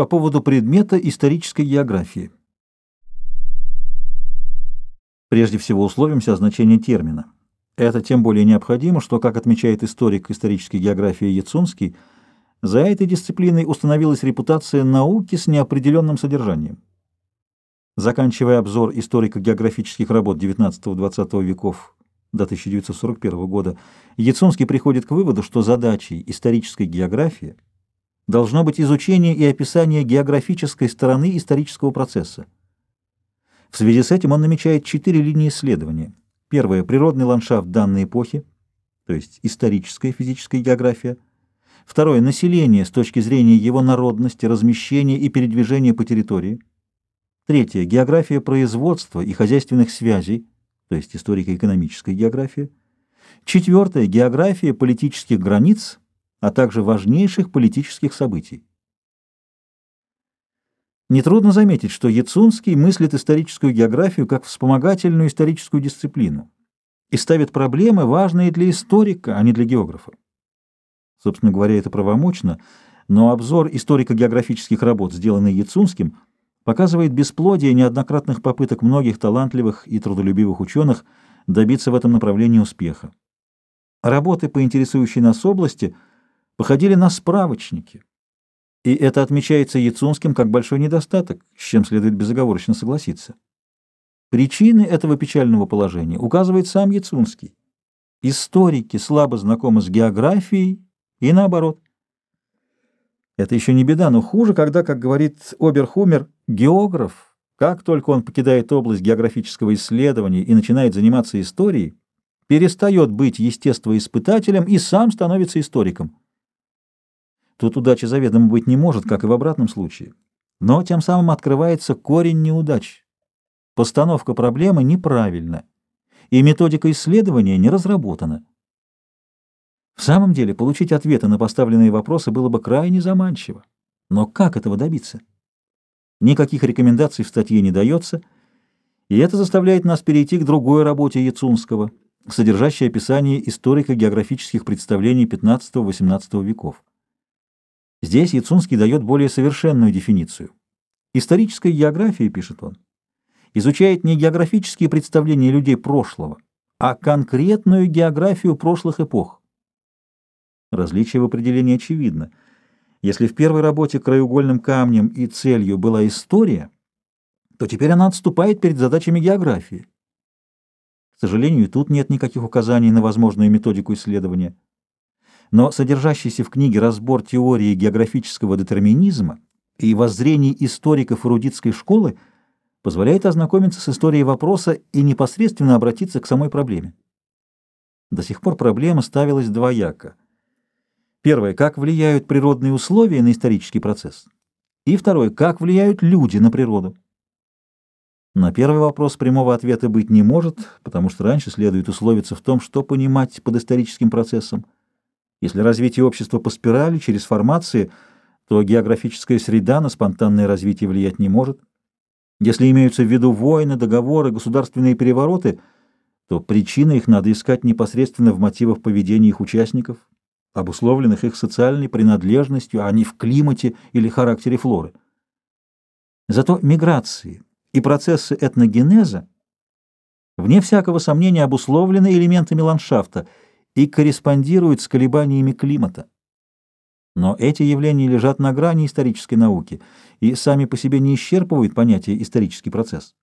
по поводу предмета исторической географии. Прежде всего условимся о значении термина. Это тем более необходимо, что, как отмечает историк исторической географии Яцунский, за этой дисциплиной установилась репутация науки с неопределенным содержанием. Заканчивая обзор историко-географических работ XIX-XX веков до 1941 года, Яцунский приходит к выводу, что задачей исторической географии должно быть изучение и описание географической стороны исторического процесса. В связи с этим он намечает четыре линии исследования. Первое – природный ландшафт данной эпохи, то есть историческая физическая география. Второе – население с точки зрения его народности, размещения и передвижения по территории. Третье – география производства и хозяйственных связей, то есть историко-экономическая география. Четвертое – география политических границ, а также важнейших политических событий. Нетрудно заметить, что Яцунский мыслит историческую географию как вспомогательную историческую дисциплину и ставит проблемы, важные для историка, а не для географа. Собственно говоря, это правомочно, но обзор историко-географических работ, сделанный Яцунским, показывает бесплодие неоднократных попыток многих талантливых и трудолюбивых ученых добиться в этом направлении успеха. Работы по интересующей нас области походили на справочники – и это отмечается Яцунским как большой недостаток, с чем следует безоговорочно согласиться. Причины этого печального положения указывает сам Яцунский. Историки слабо знакомы с географией и наоборот. Это еще не беда, но хуже, когда, как говорит Оберхумер, географ, как только он покидает область географического исследования и начинает заниматься историей, перестает быть естествоиспытателем и сам становится историком. Тут удачи заведомо быть не может, как и в обратном случае. Но тем самым открывается корень неудач. Постановка проблемы неправильна, и методика исследования не разработана. В самом деле, получить ответы на поставленные вопросы было бы крайне заманчиво. Но как этого добиться? Никаких рекомендаций в статье не дается, и это заставляет нас перейти к другой работе Яцунского, содержащей описание историко-географических представлений XV-XVIII веков. Здесь Яцунский дает более совершенную дефиницию. Историческая география, пишет он, изучает не географические представления людей прошлого, а конкретную географию прошлых эпох. Различие в определении очевидно. Если в первой работе краеугольным камнем и целью была история, то теперь она отступает перед задачами географии. К сожалению, тут нет никаких указаний на возможную методику исследования но содержащийся в книге разбор теории географического детерминизма и воззрений историков эрудитской школы позволяет ознакомиться с историей вопроса и непосредственно обратиться к самой проблеме. До сих пор проблема ставилась двояко. Первое, как влияют природные условия на исторический процесс? И второе, как влияют люди на природу? На первый вопрос прямого ответа быть не может, потому что раньше следует условиться в том, что понимать под историческим процессом – если развитие общества по спирали, через формации, то географическая среда на спонтанное развитие влиять не может. Если имеются в виду войны, договоры, государственные перевороты, то причины их надо искать непосредственно в мотивах поведения их участников, обусловленных их социальной принадлежностью, а не в климате или характере флоры. Зато миграции и процессы этногенеза, вне всякого сомнения, обусловлены элементами ландшафта – и корреспондируют с колебаниями климата. Но эти явления лежат на грани исторической науки и сами по себе не исчерпывают понятие «исторический процесс».